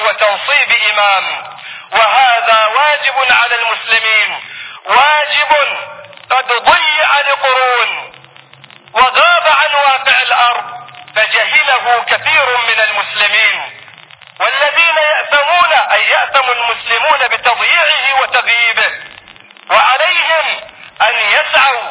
وتنصيب إمام وهذا واجب على المسلمين واجب قد ضيع لقرون وغاب عن واقع الأرض فجهله كثير من المسلمين والذين يأثمون أي يأثم المسلمون بتضييعه وتغييبه وعليهم أن يسعوا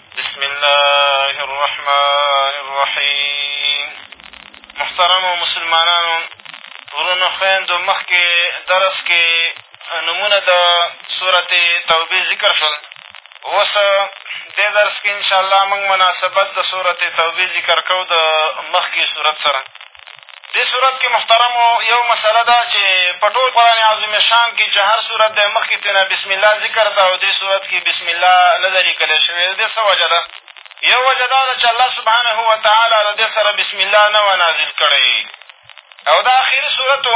بسم الله الرحمن الرحیم محترمو مسلمانانو ورونو خویندو مخکې درس کې نمونه د صورت توبې ذکر شول اوس دې درس کې انشاءالله موږ مناسبت د صورت توبې ذکر کوو د مخکې صورت سره دې صورت کښې محترمو یو مسله ده چې په ټول قرآن عظیم شان کښې چې هر صورت دی مخکې ترې نه بسم الله ذکر ده او دې صورت کښې بسم الله نه ده لیکلی شوې د دې څه وجه ده یو وجه دا ده چې الله سبحانه وتعالی د دې سره بسم الله نه وه نازل کړی او دا اخري صورت و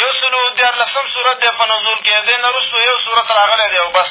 یو سلو دیارلسم صورت دی په نزول کښې دې نه وروستو یو صورت راغلی دی او بس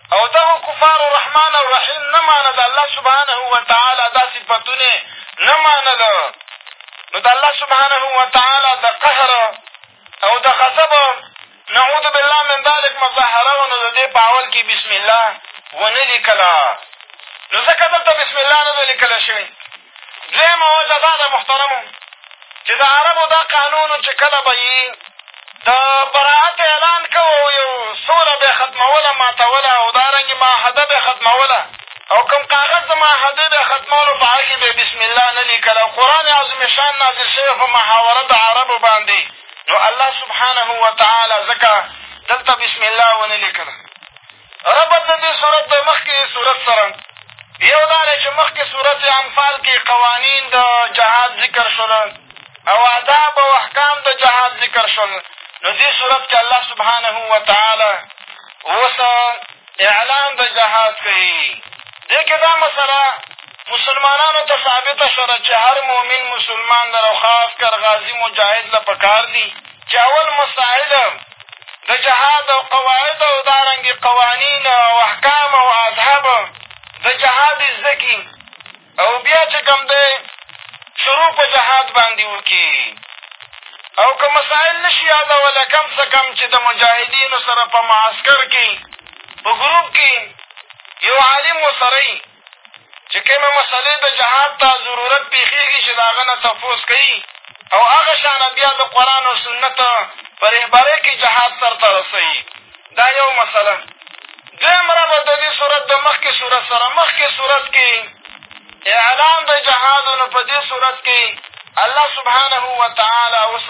او دغو کفارو رحمان او رحیم نه مانه د الله سبحانه وتعالی دا صفتونه نه منل نو د الله سبحانه وتعالی د قهر او د غضب نعوذ بالله من ذلک مظاهره وه نو د دې په اول کې بسم الله ونه لیکله نو ځکه دلته بسم الله نه ده لیکل شوې دویمه وجه دا ده محترمو چې د عربو دا قانون چې کله به یي د براعت اعلان کوو یو سوله به ختموله ماتوله او دارنګې معاهده به ختموله او کوم کاغذ د معاهدې به ختمولو په هغه کښې به بسم الله نه لیکل او قرآن عظیم شان نازل شوی په محاوره د عربو باندې نو الله سبحانه وتعالی ځکه دلته بسم الله ونه لیکله ربط د دې سورت د مخکې سورت سره یو دا دی چې مخکې سورت انفال کې قوانین د جهاد ذکر شول او آداب او احکام د جهاد ذکر شول نو دې صورت کې الله سبحانه وتعالی اوس اعلان د جهاد کوي دې کې دا مسله مسلمانانو ته ثابته شوه چې هر مؤمن مسلمان لره خاص کر غازي مجاهد له پکار دي چې اول مساعد د جهاد او قواعد او دارنګې قوانین او احکام او اذهب د جهاد یې زده کړي او بیا چې کوم دی شروع په جهاد باندې وکړي او که مسایل نه شي یادولی کم څه کم چې د مجاهدینو سره په معسکر کې په ګروپ کې یو عالم ورسره چې کومې مسلې د جهاد ته ضرورت پېښېږي چې د هغه نه تفوس کوي او هغه شانه بیا د قرآن او سنت په رهبرۍ کې جهاد سرته رسوي دا یو مسله دویم ربط د دې صورت د مخکې صورت سره مخکې صورت کې اعلان د جهاد نو په دې صورت کې الله سبحانه وتعالی اوس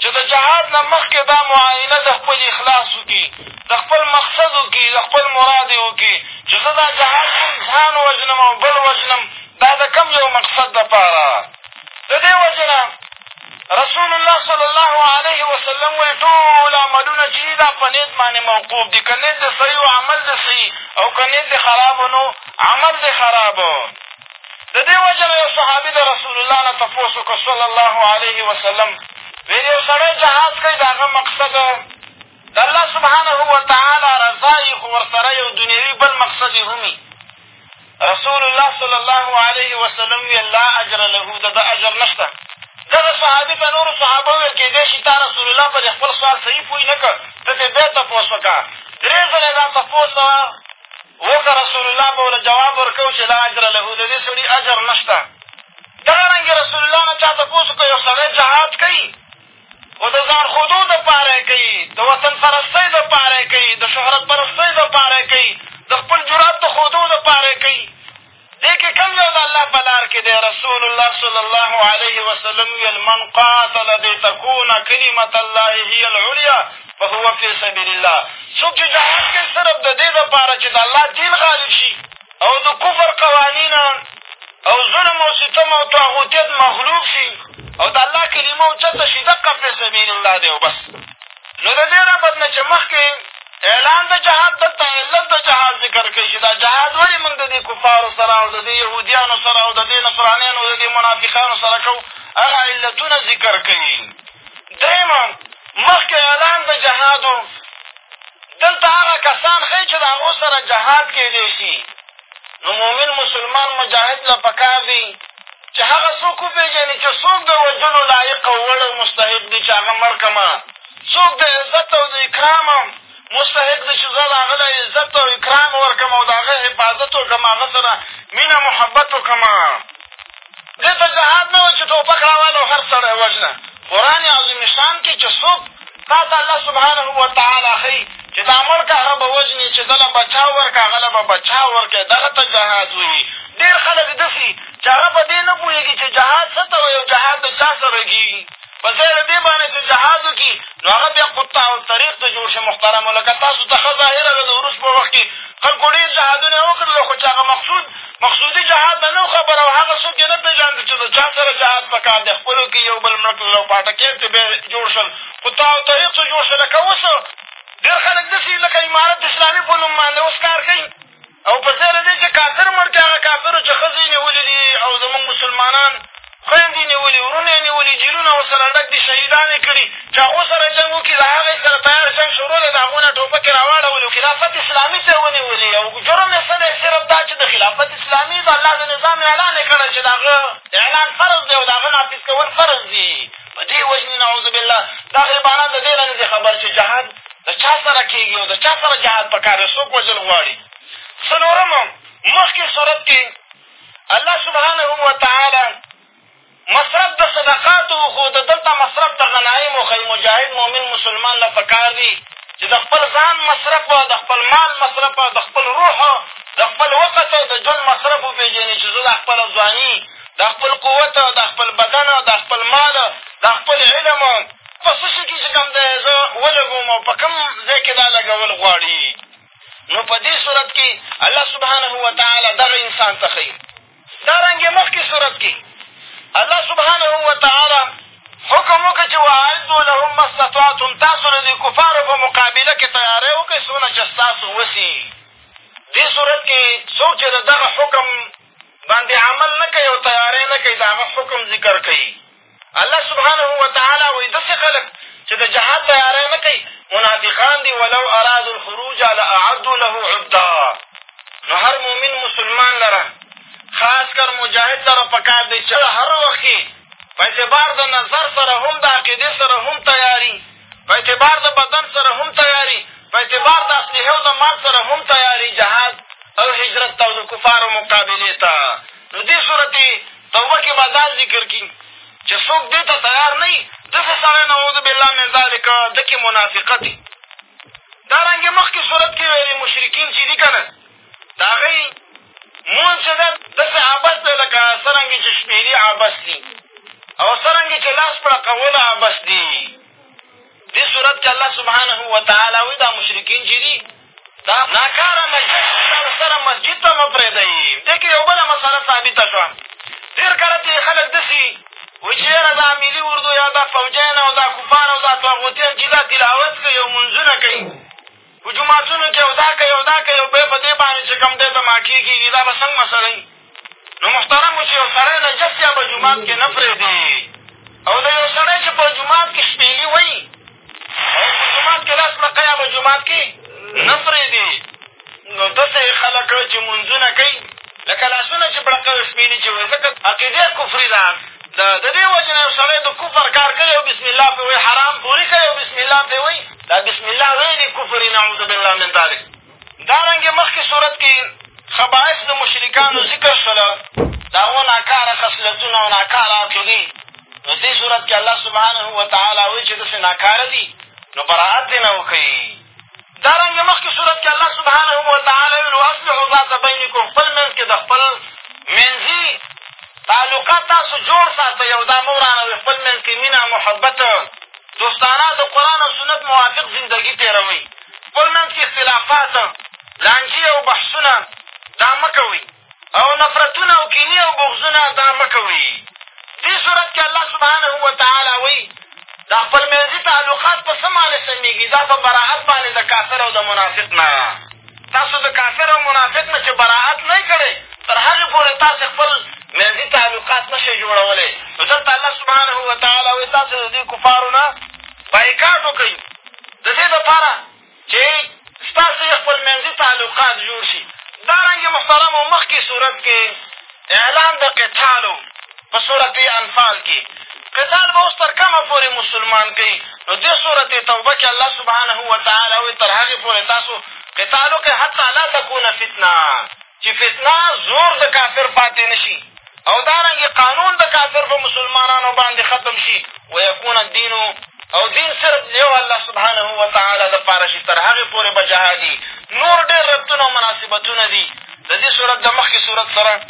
چې د جهاد نه مخکې دا معاینه د خپل اخلاص وکړي، د خپل مقصد وکړي، د خپل مراد یې وکړي، چې زه دا جهاد کوم ځان وژنم او بل وژنم، دا د کوم یو مقصد دپاره ده؟ د دې وجې نه رسول الله صلی الله علیه وسلم وایي ټول عملونه چې دي دا په نیت باندې موقوف دي که نیت دې صحیح و عمل دې صحیح او که نیت دې خراب نو عمل دې خراب د دې وجې نه یو صحابي د رسول الله نه تپوس وکړ صلی الله علیه وسلم ویل یو سړی جهاد کوي د هغه مقصد د الله سبحانه وتعالی رضا یي خو ورسره یو دنیوي بل مقصد یې هم رسول الله صلی الله علیه وسلم ویل لا اجر له د ده اجر نه شته دغه صحابي ته نورو صحابه وویل کېدای شي تا رسول الله په دې خپل سوال صحیح پوه نه کړ ته ترې بیا تپوس وکړه درې ځلې دا تپوس ورته رسول الله به له جواب ورکوو چې لا اجر له د دې سړي اجر نه شته دغه رنګ رسول الله نه چا تپوس وکړو یو سړی جهاد کوي خو د ځان ښودو دپاره یې کوي د وطن پرستۍ دپاره یې کوي د شهرت پرستۍ دپاره یې کوي د خپل جرات د ښودو دپاره یې کوي دې کښې کوم یو د الله په لار کښې دی رسول الله صلی الله علیه وسلم ویل من قاتل لتکون کلمة الله هی العلیا فهو فی سبیل الله څوک چې جهاد کوي صرف د دې دپاره چې د الله دین غالب شي او د کفر قوانین او ظلم او ستم او طاغوتیت مغلوب شي او د الله کلمه اوچته شي دقه فی سبیل الله دی او بس نو د دې نه بد نه چې مخکې اعلان د جهاد دلته علت د جهاد ذکر کوي چې دا جهاد ولې مونږ د دې کفارو سره او د دې یهودیانو سره او د دې نصرانیانو او د دې منافقانو سره کوو هغه علتونه ذکر کوي درېیمه مخکې اعلان د جهاد و دلته هغه کسان ښیي چې د هغو سره جهاد کېدی شي نو مؤمن مسلمان مجاهد له پکار دی چې هغه څوک وپېژني چې څوک د وژلو لایق او وړ او مستحق دي چې هغه مړ کړمه څوک د عزت او د اکرام مستحق دی چې زه د هغه له عزت او اکرام ورکړم او د هغه حفاظت وکړم هغه سره مینه محبت وکړم دې ته جهاد نه و چې ټوپک راواله او هر سړی وژنه قرآن عظیم شان کې چې څوک تا ته الله سبحانه وتعالی ښي چې دا مړ که هغه به وژني چې دله به چا ورکړه هغه له به به چا ورکړې دغه ته جهاد ویي ډېر خلک داسي چې هغه په دې نه پوهېږي چې جهاد څه ته وایي او جهاد د چا سره کېږي په ځای د دې باندې چې جهاد وکړي نو هغه بیا قطع الطریق ته جوړ شي محترمو لکه تاسو ته ښه ظاهره ده د وروس په وخت کښې خلکو ډېر جهادونه وکړل خو چې هغه مقصود مقصودي جهاد ته نه خبر او هغه څوک یې نه پېژاند چې د چا سره جهاد په کار دی خپلو کښې یو بل مړه کړل او پاټکیان ترې بیا جوړ شول خو تا او طریق څه جوړ شو لکه اوس ډېر خلک داسې لکه امارت اسلامي په نوم باندې اوس کار کوي او په ځای له دې چې کافر مړ کړي هغه کافرو چې ښځې یې نیولې دي او زمونږ مسلمانان خویندې یې نیولي، وروڼه یې نیولي، جېلونه ورسره ډک دي، شهیدان یې کړي، چې هغو سره جنګ وکړي، له هغه یې سره تیار جنګ شروع دی، د هغو نه ټوپکې را واړولې او خلافت اسلامي ته یې ونیولي او جرم یې څه دی؟ صرف دا چې د خلافت اسلامي د الله د نظام اعلان یې کړی چې د هغه اعلان فرض دی او د هغه نافظ کول فرض دي. په دې وژني نعوذبالله دا غریبانان د دې نه نه دي خبر چې جهاد د چا سره کېږي او د چا سره جهاد په کار دی څوک وژل غواړي څلورم مخکې صورت کې الله سبحانه وتعالی مصرف د صدقاتو وښود دلته مصرف د غنایمو ښایي مجاهد مؤمن مسلمان له پکار دي چې د خپل ځان مصرف وه د خپل مال مصرف وه د خپل روح د خپل وقت او د ژوند مصرف وپېژني چې زه دا خپله ځواني دا خپل قوت دا خپل بدن دا خپل مال دا خپل علم په څه شي کښې چې کوم دی زه ولګوم او په کوم ځای کښې دا لګول غواړي نو په دې صورت کې الله سبحانه وتعالی دغه انسان ته ښيي دا رنګې مخکې صورت کې الله سبحانه وتعالی حکم وکړه چې واعدو لهم ما استطعتم تاسو له دې کفارو په مقابله کښې تیاری وکړئ څونه چې ستاسو وسي دې صورت کښې څوک چې د دغه حکم باندې عمل نه کوي او تیاری نه کوي د هغه حکم ذکر کوي الله سبحانه وتعالی وایي داسې خلک چې د جهاد تیاری نه کوي منافقان دي ولو ارادو الخروج لاعدو له عدا نو هر مؤمن مسلمان لره خاص کر مجاهد لره په کار دی چې هر وخت کښې په اعتبار د نظر سره هم د عقیدې سره هم تیاري په اعتبار د بدن سره هم تیاري په اعتبار د اسلحې او د مال سره هم تیاري جهاد او هجرت ته او د کفارو مقابلې ته نو دې صورت توبه کښې به دا ذکر کړي چې څوک دې ته تیار نه وي داسې سړی نعوذ بالله من ذلک ده کښې منافقت وي دا رنګې مخکې صورت کښې ویلې مشرکین چې دي که نه د هغوی مونځ چې ده داسې عبس دی لکه څرنګه چې شپېلي عبس دي او څرنګه چې لاس پړقول عبس دي دې صورت کې الله سبحانه وتعالی وایي دا مشرکین چې دي دا ناکاره مجلس سره سره مسجد ته مه پرېږدئ دې کښې یو بله مسله ثابته شوه ډېر کله چې خلک داسې وایي چې یاره دا ملي اردو یا دا فوجیان او دا کفار او دا طاغوتیان چې دا تلاوت کوي او مونځونه کوي په جوماتونو کښې او دا کوي او دا کوي او بيا په دې باندې چې کوم دی تماکې کېږي دا به څنګه مسله وي نو محترمو چې يو سړی نجس یا به جومات کښې نه پرېږدي او د یو سړی چې په جومات کښې شپېلي وایي او په جومات کښې لاس لقه یا به جومات کښې نه پرېږدي نو داسې خلک چې مونځونه کوي لکه لاسونه چې بړقه شپېلي چې وایي ځکه عقیده کفري ده د دې وجې نه یو سړی د کفر کار کوي او بسم الله پرې وایي حرام پوري کوي او بسم الله پرې وایي دا بسم الله غیر کفر نعوذ بالله من ذلک دارنګې مخکې صورت کې خبائث د مشرکانو ذکر شوله د هغو ناکاره خصلتونه او ناکاره عقیدې نو دې صورت کې الله سبحانه وتعالی وایي چې داسې ناکاره دي نو براعت دې نه وکړي دارنګې مخکې صورت کې الله سبحانه وتعالی ویل واصلحو ذات بینکم خپل منځ کې د خپل منځي تعلقات تاسو جوړ ساتئ او دا مه ورانوئ خپل منځ کې مینه محبت دوستانه د قرآن او سنت موافق زندګي تېروئ خپل منځ کښې اختلافات لانجې او بحثونه دا مه کوئ او نفرتونه او کینې او بغضونه دا مه کوئ دې صورت کښې الله سبحانه وتعالی وایي دا خپل منځي تعلقات په څه معنې سمېږي دا په براعت باندې د کافر او د منافق نه تاسو د کافر او منافق نه چې براعت نه کړی تر هغې پورې تاسې خپل منځي تعلقات نه شئ جوړولی نو دلته الله سبحانه وتعالی وایي تاسو د دې کفارو نه بایکاټ وکړئ د دې دپاره چې ستاسې خپل منځي تعلقات جوړ شي دا رنګې محترمو مخکې صورت کې اعلان د قتال و په سورت انفال کې قتال به اوس تر کومه پورې مسلمان کوي نو دې سورت توبه کې الله سبحانه وتعالی وایي تر هغې پورې تاسو قتال وکړئ حتی لا تکونه فتنه چې فتنه زور د کافر پاتې نه شي او دارنګې قانون د کافر په مسلمانانو باندې ختم شي ویکون الدین او دین صرف یو الله سبحانه وتعالی دپاره شي تر هغې پورې به جهادي نور ډېر ربطونه او مناسبتونه دي د دې صورت د مخکې صورت سره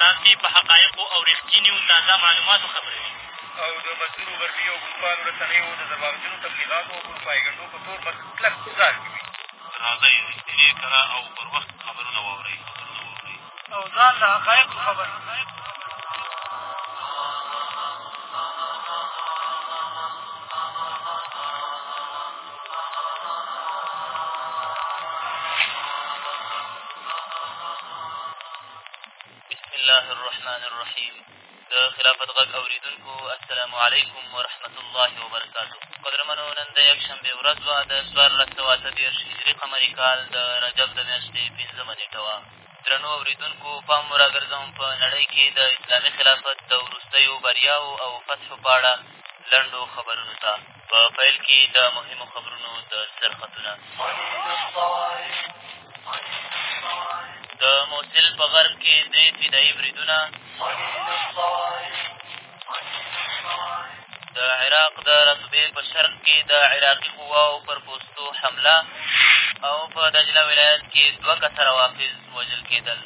تاسې په حقایقو او رښتینیو تازه معلوماتو خبروي او د مزدورو غربي او اروپايانو رسنیو د درواغجنو تبلیغاتو او پروپایګنډو په تور پر کلک ګوزار کوي راځئ رښتینې کره او پر وخت خبرونه واورئ او ځان له حقایقو خبر بسم الله الرحمن الرحیم د خلافت غږ اورېدونکو السلام علیکم ورحمت الله وبرکاتو قدرمنو نن د یکشنبې ورځ وه د څوارلس سوه اته دېرش هجري قمري کال د رجب د میاشتې پېنځمه نېټه وه درنو اورېدونکو پام مو راګرځوم په نړۍ کې د اسلامي خلافت د وروستیو بریاو او فتحو په اړه لنډو خبرونو ته په پیل کې د مهمو خبرونو د سرخطونه د موسل په غرب کې درې فدایي بریدونه د عراق د رتبې په شرق کې د عراقي قواو پر پوستو حمله او په دجله ولایت کې دوه کسه روافظ وژل کېدل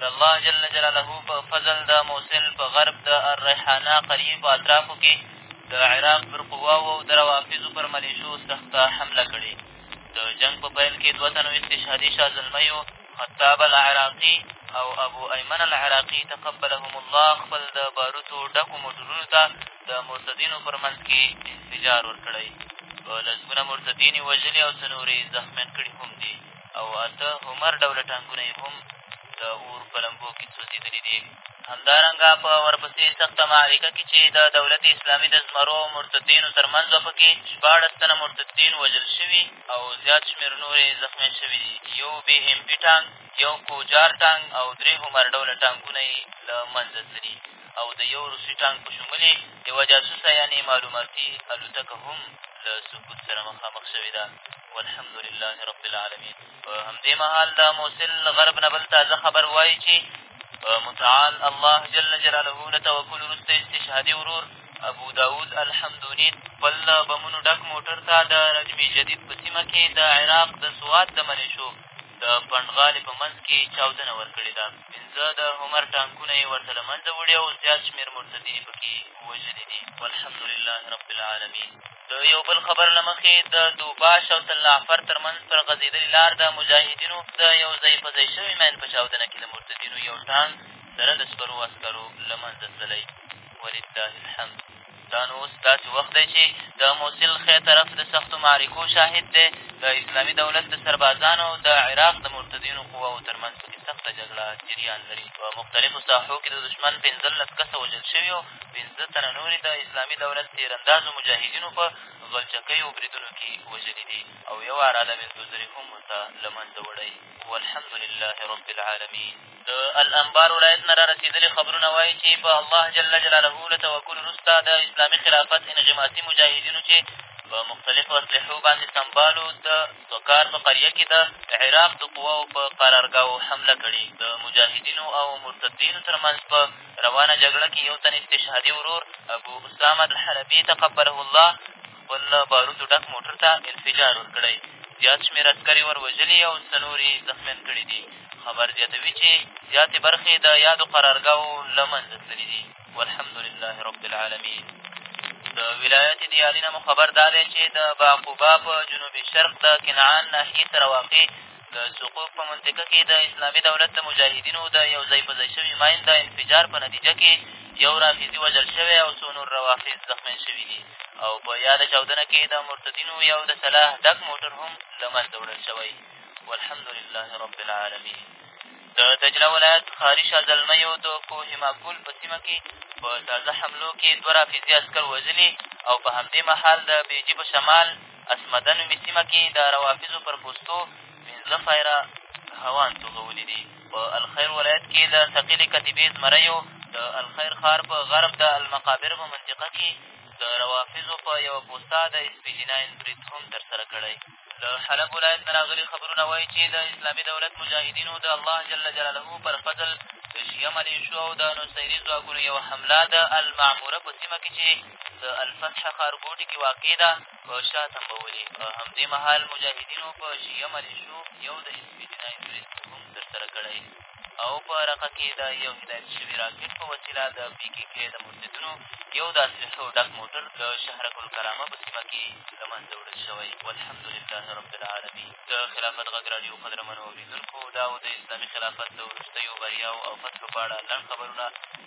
د الله جل جلاله په فضل د موصل په غرب د الريحانه قريې په اطرافو کې د عراق پر قواو او د روافضو پر ملېشو سخته حمله کړې. د جنګ په پیل کې دوه تنو استشهادي شازلمیو خطاب العراقي او ابو ایمن العراقي تقبلهم الله خپل د باروتو ډکو موټرونو ته د مرتدینو پر منځ کې انفجار ورکړی. په لسګونه مرتدین یې وژلي او څه نور یې زخمیان کړي هم دي. او اته همر ډوله ټانکونه یې هم د اور په لمبو کې سوځېدلي دي. همدارنګه په ورپسې سخته معرکه کې چې د دولت اسلامي د زمرو او مرتدینو تر منځ وه په کې شپاړس تنه مرتدین وژل شوي او زیات شمېر نور یې زخمیان شوي دي یو بې ایم پي ټانک یو کوجار ټانک او درې همر ډوله ټانکونه یې له منځه تللي او د یو روسي ټانک په شمول یې یوه جاسوسه یعنې معلوماتي الوتکه هم له سقوط سره مخامخ شوې ده والحمد لله رب العالمين په همدې مهال د موسل غرب نه بل تازه خبر وایي چې متعال الله جل جلاله له توکل وروسته استشهادي ورور ابو داود الحمدوني خپل بمونو ډک موټر ته د رجم جدید په سیمه کې د عراق د سوات د ملیشو د پنډغالې په منځ کې چاودنه ورکړې ده پنځه د همر ټانکونه یې ورته له منځه وړي او زیات شمېر مرتدین یې پکې وژلي دي والحمدلله رب العالمین د یو بل خبر له مخې د دوباش او تلعفر تر منځ پر غځېدلې لار د مجاهدینو د یو ځای په ځای شوي مین په چاودنه کې د مرتدینو یو ټانک سره د سپرو عسکرو له منځه تللی ولله الحمد دا نو اوس داسې وخت دی چې د موسل ښی طرف د سختو معرکو شاهد دی د اسلامي دولت د سربازانو او د عراق د مرتدینو قواو تر منځ پکې سخته جګړه جریان لري په مختلفو ساحو کې د دښمن پېنځلس کسه وژل شوي پېنځه تنه نور یې د اسلامي دولت تېراندازو مجاهدینو په غلچکیو بریدونو کې وژلي دي او یو اره د وینتوزري هم ورته له منځه وړی والحمدلله رب العالمین د الانبار ولایت نه را رسېدلي خبرونه وایي چې په الله جل جلاله له توکل وروسته د اسلامي خلافت انغماسي مجاهدینو چې په مختلفو اسلحو باندې سمبالو د سوکار په قریه کې د عراق د قواو په قرارګاو حمله کړې د مجاهدینو او مرتدینو تر منځ په روانه جګړه کښې یو تن استشهادي ورور ابو اسامه الحلبي تقبله الله خپل له باروتو ډک موټر ته انفجار ورکړی زیات شمېر عسکر یې ور وژلي او څلور یې زخمیان کړي دي خبر زیاتوي چې زیاتې برخې د یادو قرارګاهو له منځه تللي دي والحمدلله رب العالمین د ولایت دیالي نه مو خبر دا دی چې د باقوبا په جنوب شرق د کنعان ناحیې سره واقع د سقوق په منطقه کې د اسلامي دولت د مجاهدینو د یو ځای په ځای شوي ماین د انفجار په نتیجه کې یو رافضي وژل شوی او څو نور روافض زخمیان شوي دي او په یاده چاودنه کې د مرتدینو یو د سلاح ډک موټر هم له منځه وړل شوی والحمد لله رب العالمین د دجله ولایت ښاري شازلمیو د کوه ماکول په سیمه کې په تازه حملو کې دوه رافضي عسکر وژلي او په همدې مهال د بېجي په شمال اسمده نومې سیمه کې د روافظو پر پوستو پېنځه فایره هوان توغولي دي په الخیر ولایت کې د ثقیلې کتیبې زمریو د الخیر ښار په غرب د المقابر په منطقه کې د روافظو په یوه پوسته د اسپیجیناین برید هم ترسره کړی د حلب ولایت نه راغلي خبرونه وایي چې د اسلامي دولت مجاهدینو د الله جل جلاله پر فضل د شیعه ملیشو او د نصیري ځواکونو یوه حمله د المعموره په سیمه کې چې د الفتح ښارګوټي کې واقع ده په شا تمبولې په همدې مهال مجاهدینو په شیعه ملیشو یو د اسپیډینای تورست هم ترسره کړی او په رقه کې د یو هدایت شوي راکټ په وسیله د پي کې کې د مرتدونو یو د اصلحو ډک موټر د شهرک الکرامه په سیمه کې له منځه وړل شوی والحمدلله رب العالمین د خلافت غږ راډیو قدرمنو اورېدونکو دا و د اسلامي خلافت د وروستیو بریاو او فتحو په اړه لنډ خبرونه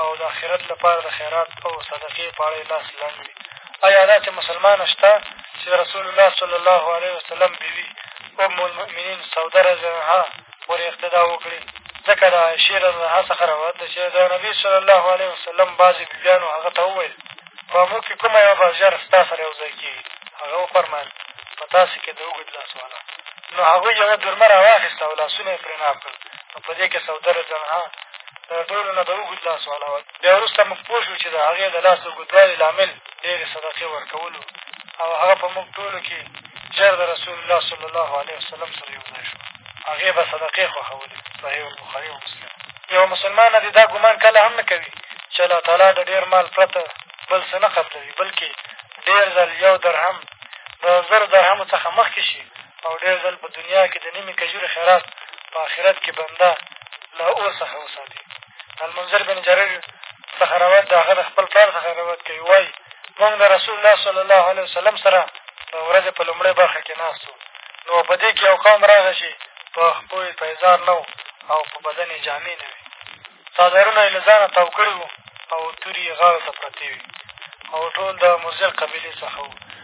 او د اخرت لپاره د خیرات او صدقې په اړه یې لاس لنډ وي ایا داسې مسلمانه شته چې د رسول الله صلی الله علیه وسلم بیوي ام المؤمنین سوده رضی عنها پورې اقتدا وکړي ځکه د عایشې رضی عنها څخه روایت ده چې د نبي صلی الله علیه وسلم بعضې بیبیانو هغه ته وویل په موږ کښې کومه یوه به ژر ستا سره یو ځای کېږي هغه وفرمایل په تاسې کښې د اوږد لاس والا نو هغوی یوه درمه را واخېسته او لاسونه یې پرې ناب کړل نو په دې کښې سوده رضیالله عنها د ټولو نه د اوږد لاس والا وه بیا وروسته موږ پوه شو چې د هغې د لاس اوږدوالي لامل ډېرې صدقې ورکولو او هغه په موږ ټولو کښې ژر د رسول الله صلی الله علیه وسلم سره یو ځای شو هغې به صدقې خوښولې صحیح البخاري او مسلم یوه مسلمانه دې دا ګمان کله هم نه کوي چې الله تعالی د ډېر مال پرته بل څه نه قبلوي بلکې ډېر ځل یو درهم د زر درهمو څخه مخکې شي او ډېر ځل په دنیا کې د نیمې کجورې خیرات په آخرت کې بنده له اور څخه وساتي المنظر بن جریر څخه روایت د هغه د خپل پلار څخه روایت کوي وایي مونږ د رسول الله صلی الله علیه وسلم سره د ورځې په لومړۍ برخه کې ناست وو نو په دې کې یو قوم راغی چې په خپو یې پیزار نه و او په بدن یې جامې نه وې څادرونه یې له ځانه تاو کړي وو او توري یې غاړو ته پرتې وې او ټول د مضر قبیلې څخه وو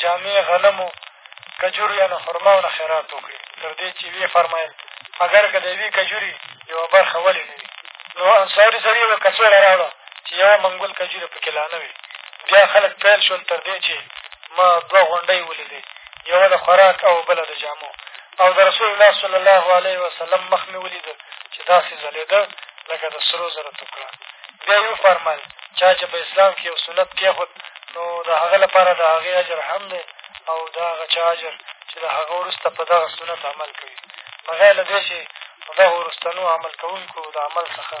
جامې، غنمو، کجورو یا نو خرما او نه خیرات وکړي، تر دې چې ویې فرمایل، اګر که د یوې کجوري یوه برخه ولې نه وي؟ نو انصاري سړي یوه کڅوړه راوړه چې یوه منګول کجوره په کې لا نه وې. بیا خلک پیل شول تر دې چې ما دوه غونډۍ ولیدې، یوه د خوراک او بله د جامو او د رسول الله صلی الله علیه وسلم مخ مې ولیده چې داسې ځلېده لکه د سرو زرو تکړه. بیا یې وفرمایل چا چې په اسلام کې یو سنت کېښود نو د هغه لپاره د هغې اجر هم دی او د هغه چا اجر چې د هغه وروسته په دغه سنت عمل کوي بغیر له دې چې دغو وروستنو عمل کوونکو د عمل څخه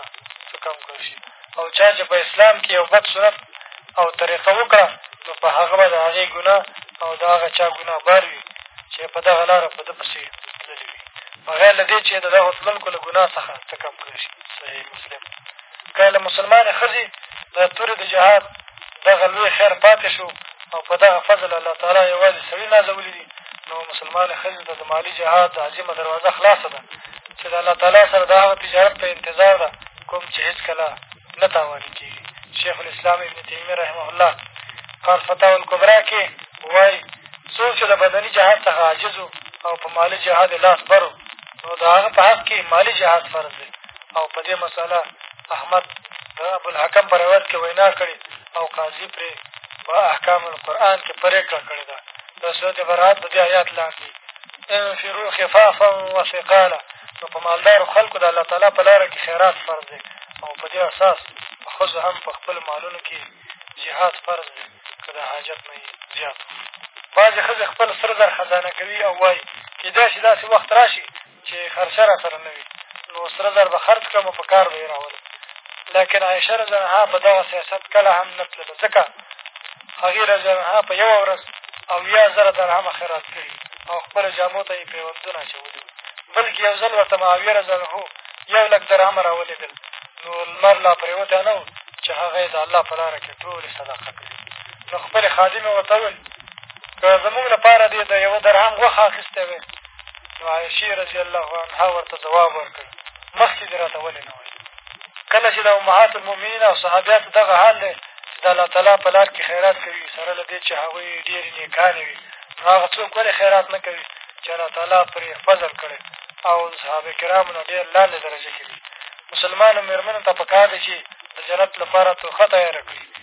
څه کم کړ شي او چا چې په اسلام کې یو بد سنت او طریقه وکړه نو په هغه به د هغې ګناه او د هغه چا ګناه بار وي چې په دغه لاره په ده پسې تللي وي بغیر له دې چې د دغو تلونکو له ګناه څخه څه کم کړی شي صحیح مسلم که له مسلمانې ښځې د تورې د جهاد دغه لوی خیر پاتې شو او په دغه فضل الله تعالی یوازې سړي نازولي دي نو مسلمانې ښځې ته د مالي جهاد د عظیمه دروازه خلاصه ده چې د الله تعالی سره د هغه تجارت په انتظار ده کوم چې هېڅکله نه تاواني کېږي شیخ الاسلام ابن تیمیه رحمه الله قال فتاو الکبرا کې وایي څوک چې له بدني جهاد څخه عاجز او په مالي جهاد یې لاس بر نو د هغه په حق کې مالي جهاد فرض دی او په دې مسله احمد د ابوالحکم په روایت کښې وینا کړې او قاضي پرې په احکام القرآن کښې پرېکړه کړې ده د سورت برات په دې آیات لاندې انفرو خفافا و ثقالا نو په مالدارو خلکو د الله تعالی په لاره کښې خیرات فرض دی او په دې اساس ښځو هم په خپلو مالونو کښې جهاد فرض دی که د حاجت نه یې زیات بعضې ښځې خپل سره زر خزانه کوي او وایي کېدای شي داسې وخت را شي چې خرچه را سره نه وي نو سره زر به خرڅ کړم او په کار به یې راولم لکن عایشه رضی عنها په دغه سیاست کله هم نه تلله ځکه هغې رضی عنها په یوه ورځ اویا زره درهمه خیرات کړي او خپلو جامو ته یې پیوندونه اچولي بلکې یو ځل ورته معاویه رضی عنه یو لک درهمه را ولېږل نو لمر لا پرېوتی نه و چې هغه یې د الله په لاره کښې ټولې صدقه کړې نو خپلې خادمې ورته وویل که زمونږ لپاره دې د یوه درهم غوښه اخیستی وی نو عایشې رضي الله عنها ورته ځواب ورکړ مخکې دې را ته ولې نه ویل کله چې د امهات المؤمنین او صحابیاتو دغه حال دی چې د الله تعالی په لار کې خیرات کوي سره له دې چې هغوی ډېرې نیکانې وي نو هغه څوک ولې خیرات نه کوي چې الله تعالی پرې فضل کړی او د صحابه کرامو نه ډېر لاندې درجه کې دي مسلمانو مېرمنو ته په کار دی چې د جنت لپاره توښه تیاره کړي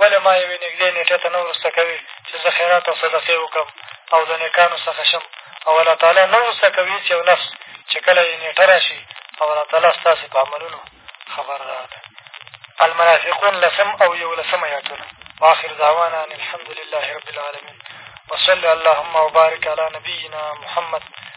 ولې ما یوې نږدې نېټې ته نه وروسته کوې چې زه خیرات او صدقې وکړم او له نېکانو څخه شم او الله تعالی نه وروسته کوي هېڅ یو نفس چې کله یې نېټه را شي او الله تعالی ستاسې په عملونو خبردار دی المنافقون لسم او یولسم ایاتونه واخر دعوانا ان الحمد لله رب العالمین وصل اللهم وبارک علی نبینا محمد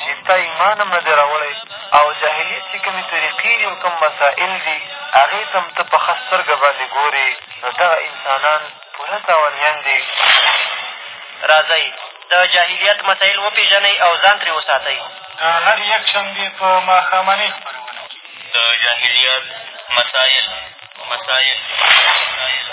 چې ستا ایمان هم نه دی راوړی او جاهلیت چې کومې طریقې دي او کوم مسایل دي هغې ته هم ته په ښه سترګه باندې ګورې نو دغه انسانان پوره تاوانیان دي راځئ د جاهلیت مسایل وپېژنئ او ځان ترې وساتئ د هر یکشنبې په ماښامنۍ خپرونه کښې د جاهلیت مسایل مسایل مسایل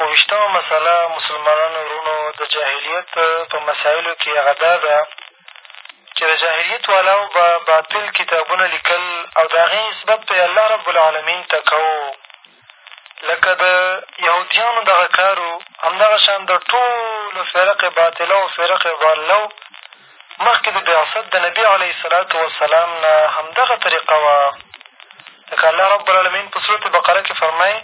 اوویشتمه مسئله مسلمانانو وروڼو د جاهلیت په مسایلو کښې هغه دا ده چې د جاهلیت والاو به باطل کتابونه لیکل او د هغې نسبت به یې الله رب العالمین ته کوو لکه د یهودیانو دغه کار و همدغه شان د ټولو فرق باطله او فرق ضالو مخکې د بعثت د نبي علیه الصلوة والسلام نه همدغه طریقه وه لکه الله رب العلمین په سورت بقره کښې فرمایي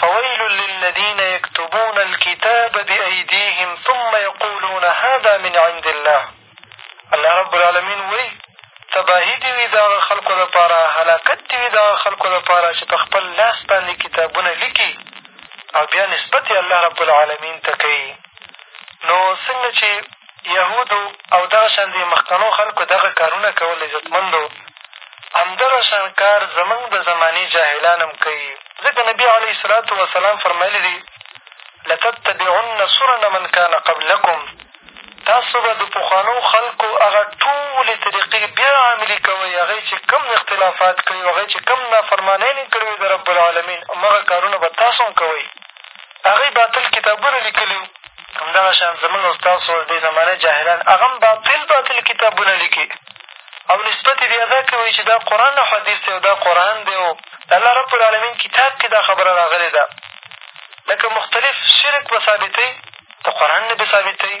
فویل للذین یکتبون الکتاب بأیدیهم ثم یقولون هذا من عند الله الله رب العالمین وایي تباهي دې وي د هغه خلکو دپاره هلاکت دې وي د هغه خلکو دپاره چې په خپل لاس باندې کتابونه لیکي او بیا نسبت یې الله رب العالمین ته کوي نو څنګه چې یهودو او دغه شان دې مخکنو خلکو دغه کارونه کول عزتمندو همدغه شان کار زموږ د زمانې جاهلان هم کوي ځکه نبي علیه الصلاة وسلام فرمایلي دي لتتبعن سنن من کان قبلکم تاسو به د پخوانو خلکو هغه ټولې طریقې بیا عملي کوئ هغوی چې کوم اختلافات کړي وو هغوی چې کوم نافرمانۍ کړې وې د رب العالمین همغه کارونه به تاسو هم کوئ هغوی باطل کتابونه لیکلي وو، همدغه شان زموږ او ستاسو د دې زمانې جاهلان هغه هم باطل باطل کتابونه لیکي او نسبت یې بیا دا کوي چې دا قرآن او حدیث دی او دا قرآن دی او د الله رب العالمین کتاب کښې دا خبره راغلې ده لکه مختلف شرک به ثابتوي د قرآن نه به ثابتوي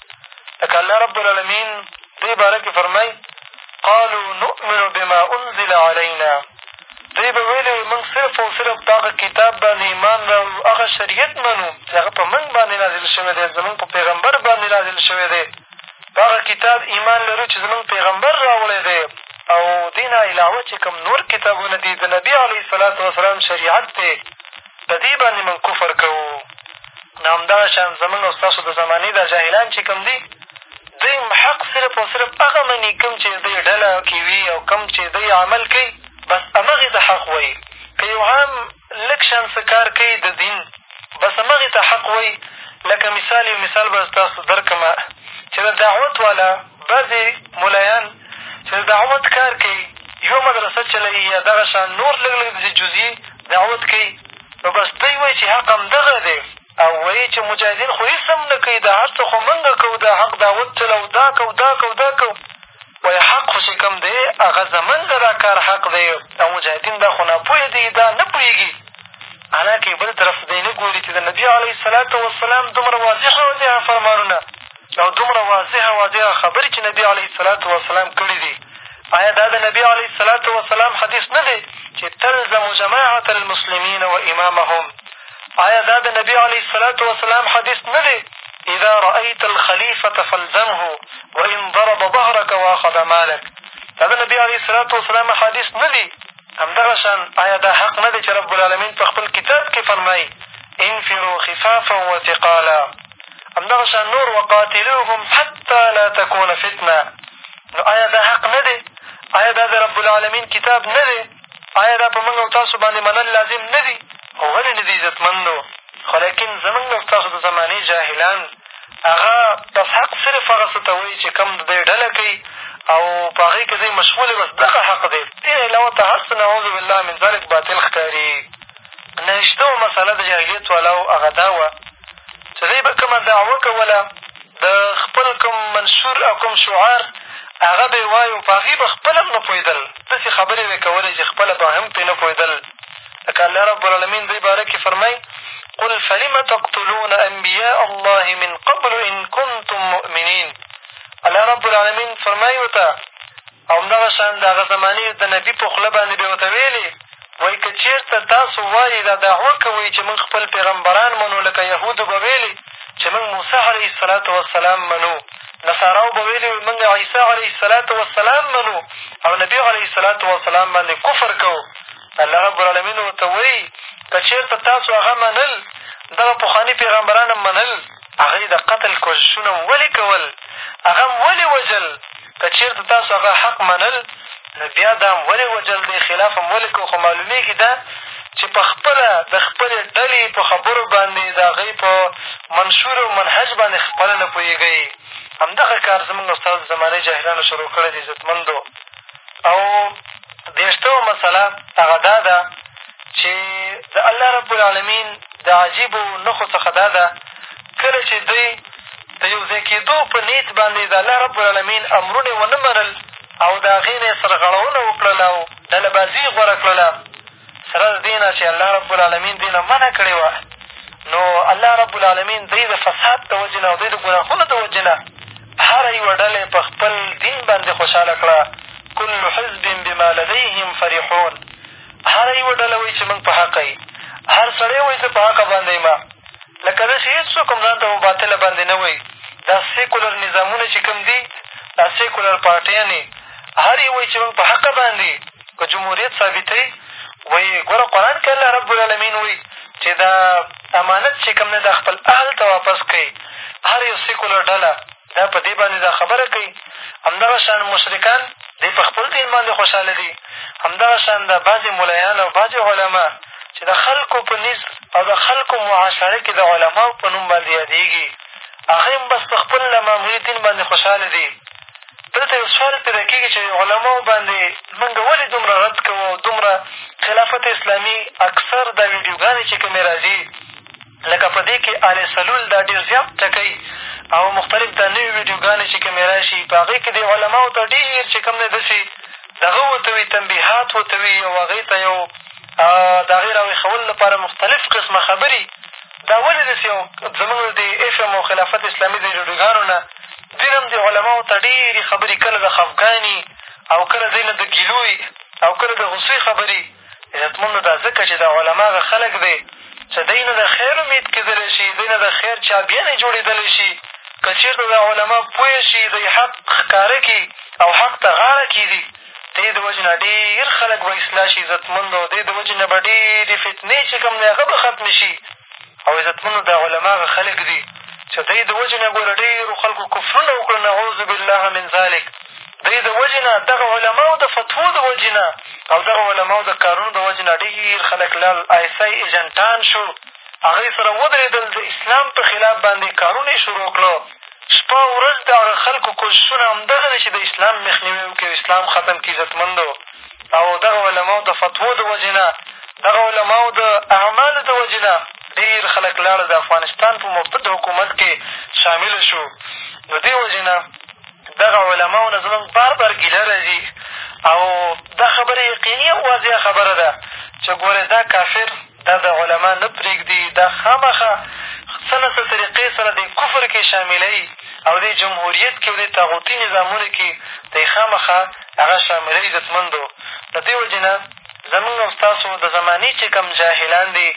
لکه الله رب العالمین دې باره کښې فرمایي قالو نؤمن بما انزل علینا دوی به ویلې موږ صرف او صرف په هغه کتاب باندې ایمان راوړو هغه شریعت منو چې هغه په موږ باندې نازل شوی دی زموږ په پیغمبر باندې نازل شوی دی په هغه کتاب ایمان لرو چې زموږ پیغمبر راوړی دی او دې نه علاوه چې کوم نور کتابونه دي د نبي علیه صلات وسلام شریعت دی په دې باندې مونږ کفر کوو نو همدغه شان زمونږ او ستاسو د زمانې دا جاهلان چې کوم دي دوی هم حق صرف او صرف هغه مني کوم چې دوی ډله کې وي او کوم چې دوی عمل کوي بس همغې ته حق وایي که یو عام لږ شان څه کار کوي د دین بس همغې ته حق وایي لکه مثال یو مثال به ستاسو درکړم چې د دعوت والا بعضې ملایان چې د دعوت کار کوي یوه مدرسه چلوي یا دغه شان نور لږ لږ داسې جزیې دعوت کوي نو بس دوی وایي چې حق همدغه دی او وایي چې مجاهدین خو هېڅ هم نه کوي دا هر څه خو مونږ کوو دا حق دعوت چلو دا کوو دا کوو دا کوو وایي حق خو چې کوم دی هغه زمونږ دا کار حق دی او مجاهدین دا خو ناپوه دي دا نه پوهېږي حالانکه بل طرف دی نه ګوري چې د نبي علیه الصلاة والسلام دومره واضح دي فرمانونه او دومره واضح واضح خبرې چې نبي علیه الصلوة والسلام کړي دي ایا دا د نبي علیه الصلوة والسلام حدیث نه دی چې تلزم جماعة المسلمین و امامهم ایا دا د نبي علیه الصلوة والسلام حدیث نه دی اذا رأیت الخلیفة فالزمه وان ضرب ظهرك واخذ مالک دا د نبي علیه الصلوة والسلام حدیث نه دی همدغه شان ایا دا حق نه دی چې رب العالمین په خپل کتاب کې فرمایي انفرو خفافا وثقالا همدغه شان نور وقاتلوهم حتی لا تکون فتنه نو آیا دا حق نه دی آیا دا د رب العالمین کتاب نه دی آیا دا په موږ او تاسو باندې منل لازم نه دي او ولې نه دي عزتمندو خو لیکن زموږ او ستاسو د زمانې جاهلان هغه بس حق صرف هغه څه ته وایي چې کوم د دی ډله کوي او په هغې کښې دی مشغول بس دغه حق دی دې علاوه ته هر څه نعوذ بالله من ذلک باطل ښکاري نهشتمه مسله د جاهلیت والاو هغه دا وه چې دوی به کومه دعوه کوله د خپل کوم منصور او کوم شعار هغه به یې وایو په هغې به خپله هم نه پوهېدل داسې خبرې به یې کولې چې خپله به هم پرې نه پوهېدل لکه الله رب العالمین دې باره کښې فرمایي قل فلم تقتلون انبیاء الله من قبل ان کنتم مؤمنین الله رب العالمین فرمایي ورته او همدغه شان د هغه زمانې د نبي په خوله باندې به یې ورته ویلې وایي که چېرته تاسو وایئ دا دعوه کوئ چې موږ خپل پېغمبران منو لکه یهودو به ویلې چې موږ موسی علیه السلام وسلام منو نصاراو به ویلې وي موږ عیسی علیه السلام وسلام منو او نبي علیه السلام وسلام باندې کفر کوو الله رب العالمین ورته وایي که چېرته تاسو هغه منل دغه پخواني پېغمبران هم منل هغوی د قتل کوششونه هم ولې کول هغه هم ولې وژل که چېرته تاسو هغه حق منل نو بیا دام ولې وژل دی خلاف هم ولې کوو خو معلومېږي دا چې په خپله د خپلې ډلې په خبرو باندې د هغوی په منشور او منهج باندې خپله نه پوهېږئ همدغه کار زمونږ او ستاسو د زمانې جاهلانو شروع کړی دی عزتمندو او دېرشتمه مسله هغه دا ده چې د الله رب العالمین د عجیبو نښو څخه دا ده کله چې دوی د یو ځای کېدو په نیت باندې د الله رب العلمین امرونه یې ونه منل او د هغې نه یې سرغړونه وکړله او ډله بازي یې غوره کړله سره د دې نه چې الله رب العلمین دوی نه منع کړې وه نو الله رب العلمین دوی د فساد د وجې نه او دوی د ګناهونو د وجې نه هره یوه ډله په خپل دین باندې خوشحاله کړه کل حزب بما لدیهم فرحون هره یوه ډله وایي چې موږ په حقه یې هر سړی وایي زه په حقه باندی یمه لکه دا چې هېڅوک هم ځان ته په باطله باندې نه وایي دا سیکولر نظامونه چې کوم دي دا سیکولر پارټیانې هر یې وایي چې موږ په حقه باندې که جمهوریت ثابتوي وایي ګوره قرآن کښې الله رب العالمین وایي چې دا امانت چې کوم دی دا خپل اهل ته واپس کړئ هر یو سیکولر ډله دا په دې باندې دا خبره کوي همدغه شان مشرکان دی په خپل دین باندې خوشحاله دي همدغه شان دا بعضې ملایان او بعضې علما چې د خلکو په نیز او د خلکو معاشره کې د علماو په نوم باندې یادېږي هغه هم بس په خپل له معمولي دین باندې خوشحاله دي دلته یو سوال پیدا کېږي چې علماو باندې موږ ولې دومره رد کوو او دومره خلافت اسلامي اکثر دا ویډیوګانې چې کومې را ځي لکه په دې کې آل سلول دا ډېر زیات ټکی او مختلف دا نوې ویډیوګانې چې کومې را شي په هغې کې دې علماو ته ډېر چې کوم دی داسې دغه ورته وي تنبیهات ورته وي او هغې ته یو د هغې را ویښولو لپاره مختلف قسمه خبرې دا ولې داسې یو زمونږ د اف ام او خلافت اسلامي د ویډیوګانو نه دوی هم د علماو ته ډېرې خبرې کله د خفګاني او کله ځای نه د ګیلوی او کله د غصې خبرې عزتمند نو دا ځکه چې دا علما هغه خلک دی چې دوی نه د خیر امید کېدلی شي دوی نه د خیر چابیانې جوړېدلی شي که چېرته دا علما پوه شي دوی حق ښکاره کړي او حق ته غاړه کېږدي دې د وجې نه ډېر خلک به اصلاح شي عزتمند او دې د وجې نه به ډېرې فتنې چې کوم دی هغه به ختمې شي او عزتمن دا علما هغه خلک دي چې دوی د وجې نه ګوره ډېرو خلکو کفرونه وکړل نعوذ بالله من ذلک دوی د وجې نه دغه علماو د فتوو د وجې نه او دغه علماو د کارونو د وجې نه ډېر خلک لال ایسای ایجنټان شو هغوی سره ودرېدل د اسلام په خلاف باندې کارونه یې شروع کړو شپه او ورځ د هغه خلکو کوششونه همدغه دی چې د اسلام مخنیوی وکړي اسلام ختم کړي عزتمندو او دغه علماو د فتوو د وجې نه دغه علماو د اعمالو د وجې نه ډېر خلک لاړل د افغانستان په مفت حکومت کښې شامل شو نو دې وجې نه دغه علماو نه زمونږ بار بار ګیله راځي او دا خبره یقیني او واضح خبره ده چې ګورې دا کافر دا د علما نه پرېږدي، دا خامخا څه نه څه طریقې سره دې کفر کښې شاملوي او دې جمهوریت کښې او دې طاغوتي نظامونو کښې دی خامخا هغه شاملوي ګتمندو! له دې وجې نه زمونږ او ستاسو د زمانې چې کوم جاهلان دي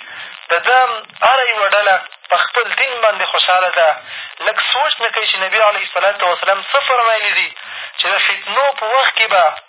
د ده هم هره یوه ډله په خپل دین باندې خوشحاله ده، لږ سوچ نه کوي چې نبي علیه السلام څه فرمایلي دي چې د فتنو په وخت کښې به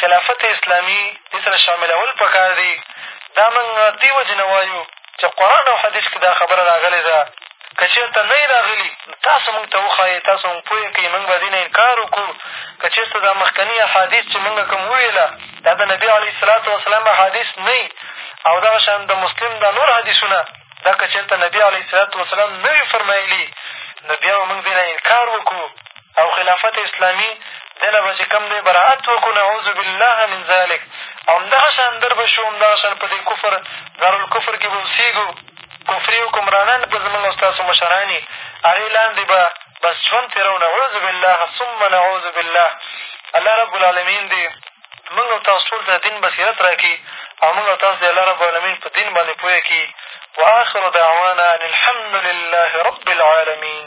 خلافت اسلامي دې سره شاملول په کار دي دا موږ دې وجې نه وایو چې قرآن او حدیث کښې دا خبره راغلې ده که چېرته نه وي راغلي نو تاسو موږ ته وښایئ تاسو موږ پوه کړئ موږ به دې نه انکار وکړو که چېرته دا مخکني احادیث چې موږ کوم وویله دا د نبي علیه الصلاة وسلام احادیث نه او دغه شان د مسلم دا نور حدیثونه دا که چېرته نبي علیه الصلاة وسلام نه وي فرمایلي نو بیا به موږ دې نه انکار وکړو او خلافت اسلامي دی نه به چې کوم دی براءت وکړو نعوذ بالله من ذلک او همدغه شان در به شو همدغه شان په دې کفر دارالکفر کښې به اوسېږو کفري حکمرانان به زمونږ او ستاسو مشران وي هغې لاندې به بس ژوند تېرو نعوذ بالله ثم نعوذ بالله الله رب العالمین دې مونږ او تاسو ټول ته دین بصیرت را کړي او مونږ او تاسو دې الله رب العالمین په دین باندې پوه کړي وآخر دعوانا ان الحمد لله رب العالمین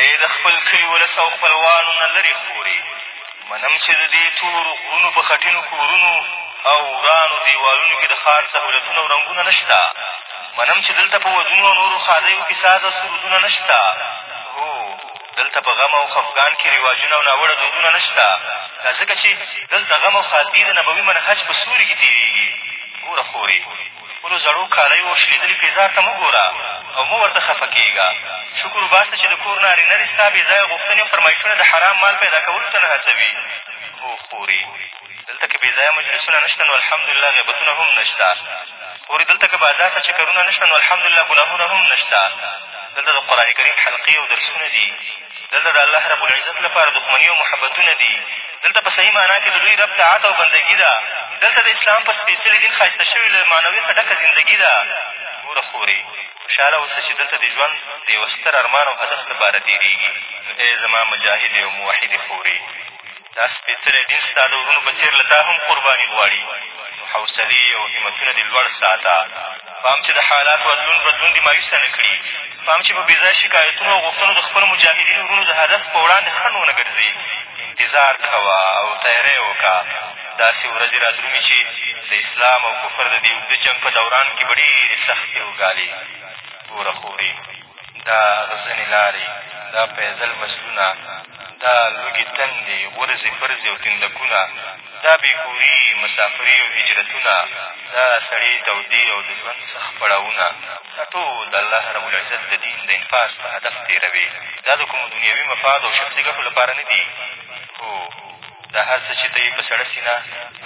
ای د خپل کلي ولس او خپلوانو نه لرې خورې منم چې د دې تورو غرونو په خټینو کورونو او ورانو دیوالونو کې د ښار سهولتونه او رنګونه نه شته منم چې دلته په ودونو او نورو ښادیو کې ساز او سرودونه نه شته هو دلته په غم او خفګان کې رواجونه او ناوړه دودونه نه شته دا ځکه چې دلته غم او ښادي د نبوي منهج په سوري کې تېرېږي ګوره خورې خپلو زړو کالیو شلېدلي پېزار ته مه ګوره او مه ورته خفه کېږه. شکر وباسه چې د کور نارینه دې ستا بې ځایه غوښتنې او فرمایشونه د حرام مال پیدا کولو ته نه هڅوي. هو خورې! دلته که بې ځایه مجلسونه نه شته، نو الحمدلله غیبتونه هم نه شته. خورې! دلته که بااضافه چکرونه نه شته، نو الحمدلله ګناهونه هم نه شته. دلته د قرآنکریم حلقې او درسونه دي. دلته د الله رب العزت لپاره دښمني او محبتونه دي دلته په صحیح معنا کښې د لوی رب طاعت او بندګي ده دلته د اسلام په سپېڅلي دین ښایسته شوې له معنوي څخه ډکه زندګي ده ګوره خورې خوشحاله اوسه چې دلته د ژوند د یوه ستر ارمان او هدف لپاره تېرېږي نو ای زما مجاهدې او موحدې خورې دا سپېڅلی دین ستا د وروڼو په څېر له تا هم قرباني غواړي، نو حوصلې او همتونه دې لوړ ساته. پام چې د حالاتو ادلون بدلون دې مایوسه نه کړي. پام چې په بې ځایه شکایتونو او غوښتنو د خپلو مجاهدینو وروڼو د هدف په وړاندې خنډ ونه ګرځې. انتظار کوه او تیاری وکړه، داسې ورځې را درومي چې د اسلام او کفر د دې اوږده جنګ په دوران کې به ډېرې سختې وګالې. ګوره خورې! دا غزنې لارې دا پیدل مزلونه دا لوږې تندې غورځې پرځې او تندکونه دا بې کوري مسافري او هجرتونه دا سړې تودې او د ژوند سخت پړاوونه دا ټول د الله رب العزت د دین د انفاظ په هدف تېروې دا د کومو دنیوي مفاد او شخصي ګټو لپاره نه دي هو دا هر څه چې ته یې په سړه سینه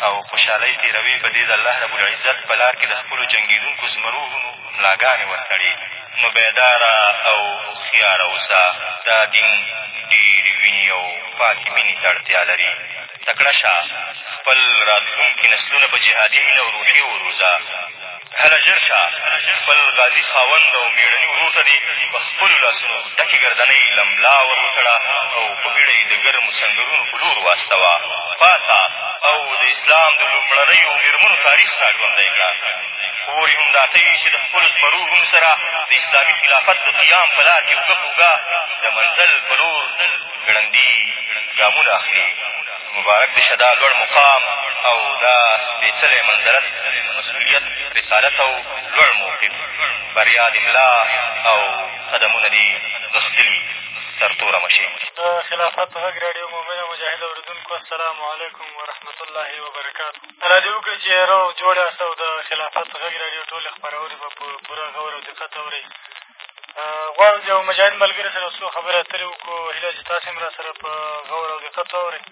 او خوشحالۍ تېروې په دې د الله ربالعزت په لار کښې د خپلو جنګېدونکو زمرو وروڼو ملاګانې ورتړې نو بیداره او هوښیاره اوسه دا دین ډېرې وینې او پاکې مینې ته اړتیا لري تکړه شه خپل راتلونکي نسلونه په جهادي مینه او روحیه وروزه هله ژر شه خپل غازي خاوند او مېړني ورور ته دې په خپلو لاسونو ډکې ګردنۍ له ملا ور وتړه او په بېړه یې د ګرمو سنګرونو په لور واستوه پاڅه او د اسلام د لومړنیو مېرمنو تاریخ را ژوندی کړه خور یې همداته وي چې د خپلو زمرو وروڼو سره د اسلامي خلافت د قیام په لار کې اوږه په اوږه د منزل په لور ګړندي ګامونه اخلي مبارک دې شه دا لوړ مقام او دا سپېڅلی منزلت مسؤلیت رسالت او لوړ موقف بریا دې ملا او قدمونه دې غښتلي سرتوره مه شي د خلافت غږ راډیو مؤمنه مجاهد اورېدونکو السلام علیکم ورحمت الله وبرکاتو راډیو کښې چې رو جوړ یاست او د خلافت غږ راډیو ټولې خپرونې به په پوره غور او دقت اورئ غواړو د یو مجاهد ملګري سره یو څو خبرې اترې وکړو هیله چې تاسې هم را سره په غور او دقت واورئ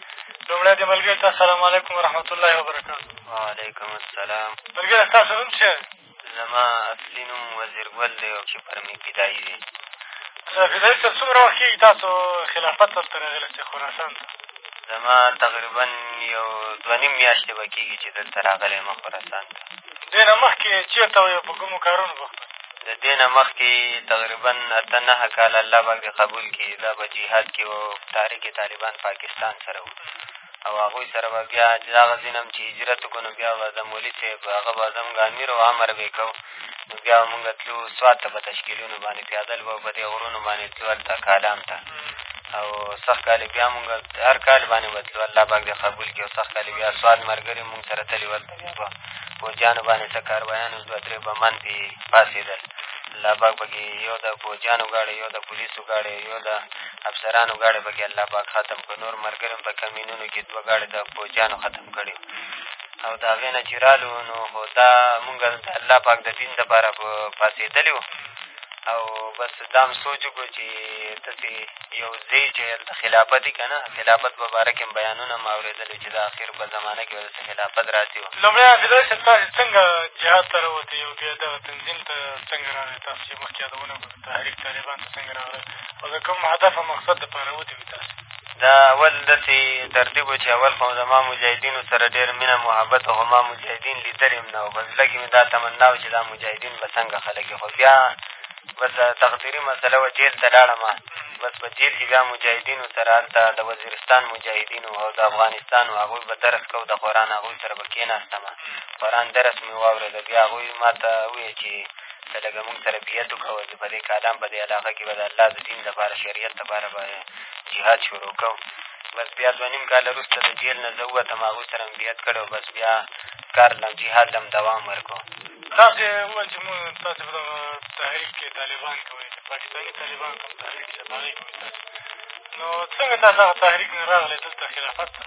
لومړی د ملګري ته السلام علیکم ورحمت الله وبرکاتو وعلیکم السلام ملګری ستاسو نوم څه زما اصلي نوم وزیرګل دی او چې پر مې فدایي دی فدایي صاحب څومره وخت کېږي تاسو خلافت ورته راغلی چې خراسان ته زما تقریبا یو دوه نیم میاشتې به کېږي چې دلته راغلی یم خراسان ته دې نه مخکې چېرته وې په کومو کارونو بوخت د دې نه مخکې تقریبا اته نهه کاله الله پاک دې قبول کړي دا په جهاد کې و تحریک طالبان پاکستان سره و او هغوی سره به بیا چې دغه ځین هم چې هجرت وکړو نو بیا به د مولي صاحب هغه به زموږ امیر او امر به یې کوو نو بیا به مونږ تلو سوات ته په تشکیلونو باندې پیادل به په دې غرونو باندې تلو هلته کالام ته او سږ کال بیا مونږ هر کال باندې به تلو الله پاک دې قبول کړي او سږ کال بیا سوات ملګري مونږ سره تللي ول پوځیانو باندې څه کاروایانو دوه درې بمان پې پاسېدل الله پاک پکې یو د پوځیانو ګاډی یو د پولیسو ګاډی یو د افسرانو ګاډی پکې الله پاک ختم کړ نور ملګري هم په کمینونو کښې دوه ګاډې د پوځیانو ختم کړي او د هغې نه چې رالو نو خو دا مونږ د الله پاک د دین دپاره پاسېدلي وو او بس دا هم سوچ وکړو چې داسې یو ځای چې هلته خلافت وي که نه خلافت په باره کښې هم بیانونه ما اورېدلي چې د اخر په زمانه کښې به داسې خلافت راسي او لومړی حافظه صاحب تاسې څنګه جهاد ته راوتې او بیا دغه تنظیم ته څنګه راغلې تاسو چې مخکې یادونه وکړه تحریک طالبان ته څنګه راغله او د کوم هدف او مقصد دپاره راوتې وې تاسې دا اول داسې ترتیب و چې اول خو زما مجاهدینو سره ډېر مینه محبت او ما مجاهدین لیدلي هم نه او په زړه کښې مې دا تمنا و چې دا مجاهدین به څنګه خلک خو بیا بس تقدیري مسله وه جېل ته لاړم بس په جېل کښې بیا مجاهدینو سره هلته د وزیرستان مجاهدینو او د افغانستان وو هغوی به درس کو د قرآن هغوی سره به کېناستم قرآن درس مې واورېد بیا هغوی ما ته وویل چې ته لږه مونږ سره بیعت وکوه چې په دې کالام په دې علاقه کښې به د الله د دین لپاره شریعت لپاره به جهاد شروع کوو بس بیا دوه نیم کاله وروسته د جېل نه زه ووتم هغوی سره مې بیعت کړی بس بیا کار لم جهاد لم دوام ورکړو تاسې وویل چې مونږ تاسې په دغه تحریک کې طالبان کوئ پاکستاني طالبان کوم تحریک چې په هغې کوئ تاسې نو څنګه تاسو هغه تحریک نه راغلی دلته خلافت ته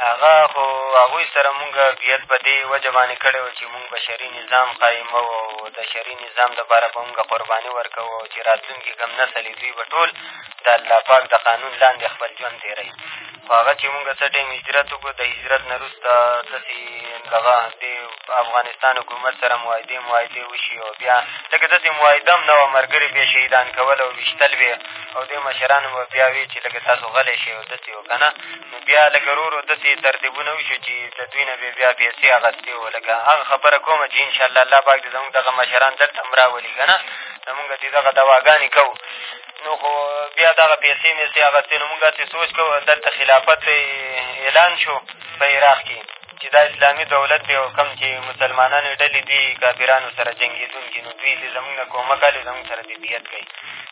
هغه خو هغوی سره مونږ بیعت په دې وجه باندې کړی وو چې مونږ بشري نظام قایموو او د شرعي نظام دپاره به مونږ قرباني ورکوو او چې راتلونکي کوم نسل یې دوی به ټول د الله پاک د قانون لاندې خپل ژوند تېروي په هغه کښې مونږ څه ټایم هجرت وکړو د هجرت نه وروسته داسې دغه دې افغانستان حکومت سره معاهدې معاهدې وشي او بیا لکه داسې معاهده هم نه وه ملګري بیا شهیدان کول او ویشتل به او دې مشرانو به بیا وې چې لکه تاسو غلی شئ او داسې و که نه نو بیا لکه ورو ورو داسې ترتیبونه وشو چې د دوی نه به بیا پیسې اخېستې و لکه هغه خبره کوم چې انشاءالله الله پاک دې زمونږ دغه مشران دلته هم راولي که نه زمونږ چې دغه دواګانې کوو نو خو بیا دغه پېسې مېسې اخېستې، نو مونږ هسې سوچ کوو، دلته خلافت اعلان شو په عراق کښې چې دا اسلامي دولت دی او کوم چې مسلمانانې ډلې دي کافرانو سره جنګېدونکي نو دوی دې زمونږ نه کومک اخلي او زمونږ سره دې بیعت کوي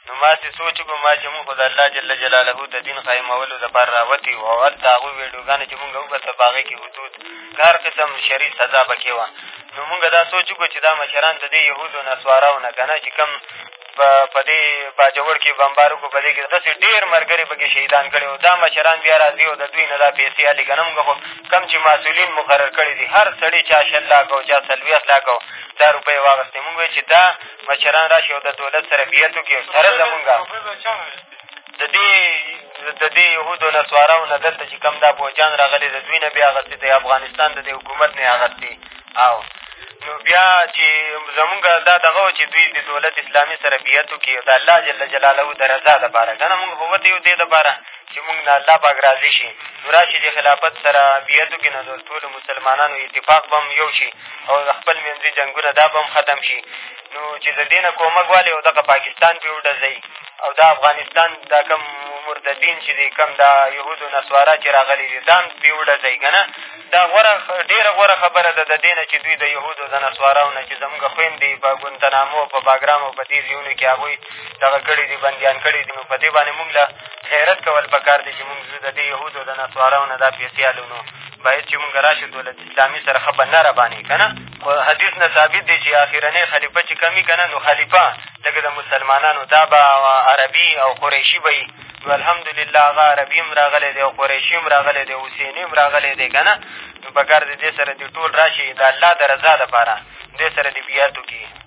نو ما هسې سوچ وکړو ما چې مونږ خو د الله جل جلاله د دین قایمولو دپاره راوتي یو او هلته هغوی ویډیوګانې چې مونږ وکتل په هغې کښې حدود د هر قسم شرعي سزا پکښې وه نو مونږ دا سوچ وکړو چې دا مشران د دې یهودو نصواراو نه که نه چې کوم به په دې باجوړ کښې بمبار وکړو په دې کښې داسې ډېر ملګري په کښې شهیدان کړي او دا مشران بیا را ځي او د دوی نه دا پیسې اخلي که نه مونږ خو کوم چې مسؤلین مقرر کړي دي هر سړي چا شل لاکه او چا څلوېښت لاکه او دا روپۍ واخېستې مونږ ویل چې دا مشران را شي او د دولت سره بیعت وکړي او سره زمونږ د دې د دې یهودو نسواراو نه دلته چې کوم دا پوځیان راغلي د دوی نه بیا اخېستې د افغانستان د دې حکومت نه یې اخېستې او نو بیا چې زمونږ دا دغه و چې دوی د دولت اسلامي سره بیعت وکړي د الله جل جلاله د رضا دپاره که نه مونږ خو وتې یو دې دپاره چې مونږ نه الله پاک راضي شي نو راشي چې خلافت سره بیعت وکړي نو د ټولو مسلمانانو اتفاق به هم یو شي او د خپل منځي جنګونه دا به هم ختم شي نو چې د دې نه کومک والي او دغه پاکستان پرې وډزوي او دا افغانستان دا کوم مرتدین چې دي کوم دا یهود و نصوارا چې راغلي دي دا هم پرې وډزوي که نه دا غوره ډېره غوره خبره ده د دې نه چې دوی د یهودو د نصواراو نه چې زمونږ خویندې په ګونتنامو او په باګرام او په دې ځایونو کښې هغوی دغه کړي دي بندیان کړي دي نو په دې باندې مونږ له غیرت کول په کار دی چې مونږ د دې یهودو د نصواراو نه دا پیسې هلو نو باید چې مونږ راشو دولت اسلامي سره ښه بنده رابانې که نه په حدیث نه ثابت دی چې اخرنی خلیفه چې کوم وي که نه نو خلیفه لکه د مسلمانانو دا به عربي او قریشي به وي نو الحمدلله هغه عربي هم راغلی دی او قریشي هم راغلی دی حسیني هم راغلی دی که نه نو په کار د دې سره دې ټول را شي د الله د رضا دپاره دې سره دې بیعت وکړي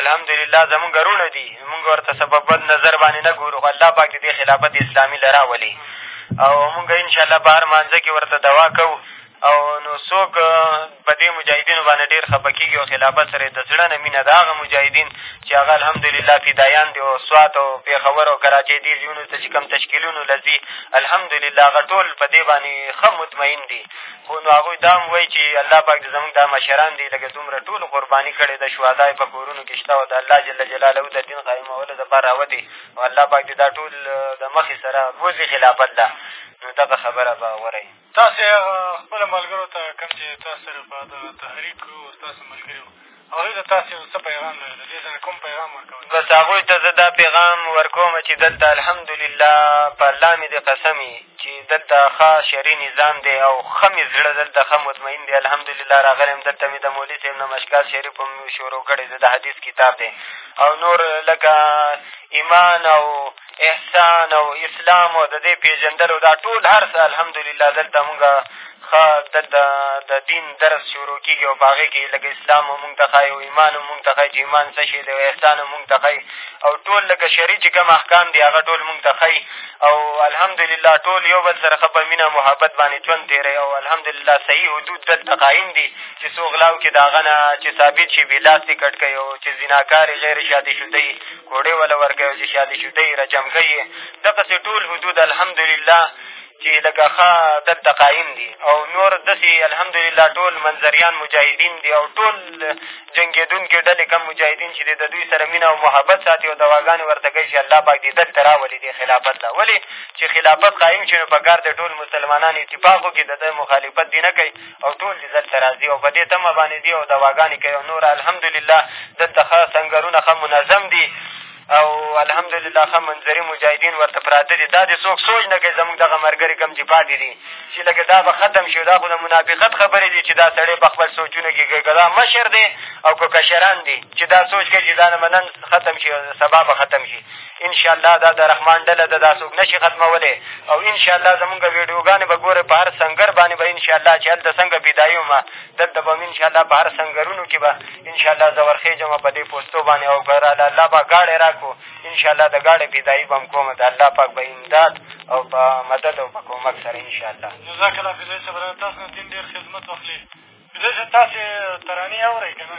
الحمدلله زمونږ وروڼه دي مونږ ورته څه په بد نظر باندې نه ګورو خو الله پاک دې دې خلافت اسلامي له راولي او مونږ انشاءالله په هر لمانځه کښې ورته دعا کوو او نو څوک په دې مجاهدینو باندې ډېر خفه کېږي او خلافت سره یې د زړه نه مینه ده هغه مجاهدین چې هغه الحمدلله فدایان دي او سوات او پېښور او کراچۍ دې ځایونو ته چې کوم تشکیلونو له ځي الحمدلله هغه ټول په دې باندې ښه مطمئن دي خو نو هغوی دا هم وایي چې الله پاک دې زموږ دا مشران دي لکه څومره ټولو قرباني کړې ده شهدا یې په کورونو کښې شته او د الله جل جلاله د دین قایمولو دپاره راوتې او الله پاک دې دا ټول د مخې سره بوځي خلافت له نو دغه خبره به غوره وي تاسې هغه خپلو ملګرو ته کوم چې تاسو سره په دغه تحریک وو ستاسو ملګري وو هغوی له تاسې یو څه پیغام لري، له دې ځایه کوم پیغام ورکوئ؟ بس هغوی ته زه دا پیغام ورکوم چې دلته الحمدلله په الله مې دې قسم وي چې دلته ښه شرعي نظام دی او ښه مې زړه دلته ښه مطمئن دی الحمدلله راغلی یم دلته مې د مولي صاحب نه مشکات شریف هم شروع کړی دی د حدیث کتاب دی او نور لکه ایمان او احسان او اسلام او د دې پېژندل او دا ټول هر څه الحمدلله دلته مونږ ښه دلته د دین درس شروع کېږي او په هغې کښې لکه اسلام هم مونږ ته ښایي او ایمان هم مونږ ته ښایي چې ایمان څه شی دی او احسان هم مونږ ته ښایي او ټول لکه شرعي چې کوم احکام دي هغه ټول مونږ ته ښایي او الحمدلله ټول یو بل سره ښه په مینه محبت باندې ژوند تېروي او الحمدلله صحیح حدود دلته قایم دي چې څو غلاو کښې د هغه نه چې ثابت شي بې لاس یې کټ کوي او چې زناکار یې غیر شادي شده یي کوړې وله ورګی او زښیا دې شو دۍ رجمګۍ یې دقسې ټول حدود الحمدلله چې لکه ښه دلته قایم دي او نور داسې الحمدلله ټول منظریان مجاهدین دي او ټول جنګېدونکې ډلې کم مجاهدین چې دی د دوی سره مینه او محبت ساتي او دواګانې ورته کوي چې الله پاک دې دلته راولي دې خلافت له ولې چې خلافت قایم شي نو په کار دی ټول مسلمانان اتفاق وکړي د ده مخالفت دې نه کوي او ټول دې دلته را ځي او په دې تمه باندې دي او دواګانې کوي او نور الحمدلله دلته ښه سنګرونه ښه منظم دي او الحمدلله ښه منظري مجاهدین ورته پراته دي دا دې څوک سوچ نه کوي زمونږ دغه ملګري کوم چې پاتې دي چې لکه دا به ختم شي دا خو د منافقت خبرې دي چې دا سړی په خپل سوچونه کښې کوي که دا مشر دی او که کشران دي چې دا سوچ کوي چې دا نن ختم شي او سبا به ختم شي ان شاء الله دا د رحمان ډله ده دا څوک نه شي ختمولی او ان شاء الله زمونږ ویډیوګانې به ګورئ په هر سنګر باندې به ان شاء الله چې هلته څنګه پیدا یم دلته به هم ان شاء الله په هر سنګرونو کښې به ان شاء الله زه ورخېږم په دې پوستو باندې او که راله الله پاک ګاډی را کړو ان شاء الله د ګاډی پیدایي به هم کوم د الله پاک به امداد او په مدد او په کومک سره ان شاء الله جزاک الله فضلي صاحب تاسو نه دین ډېر خدمت واخلي فضلي صاحب تاسې ترانې اورئ که نه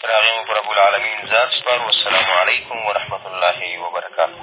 تر هغې مو په رب العلمين ذات سپارو والسلام عليکم ورحمة الله وبرکاته.